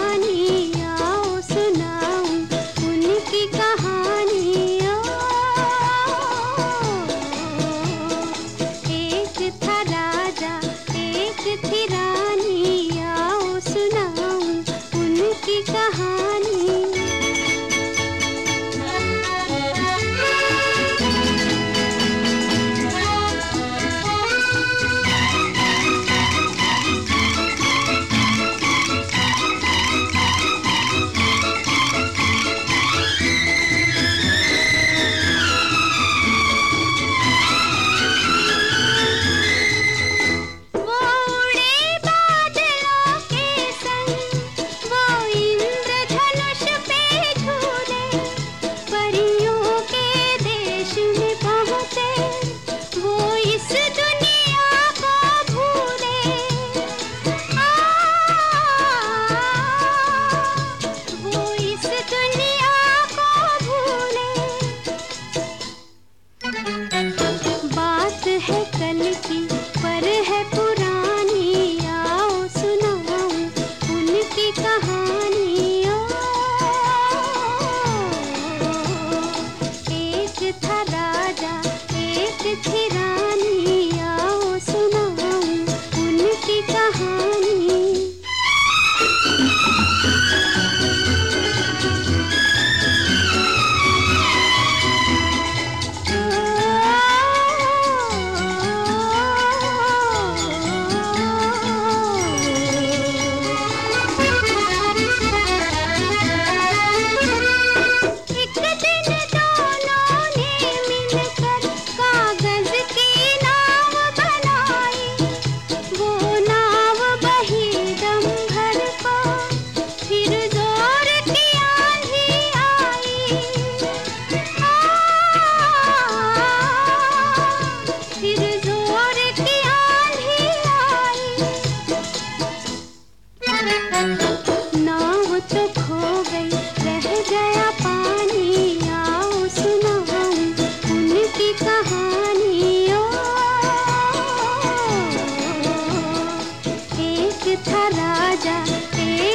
जाने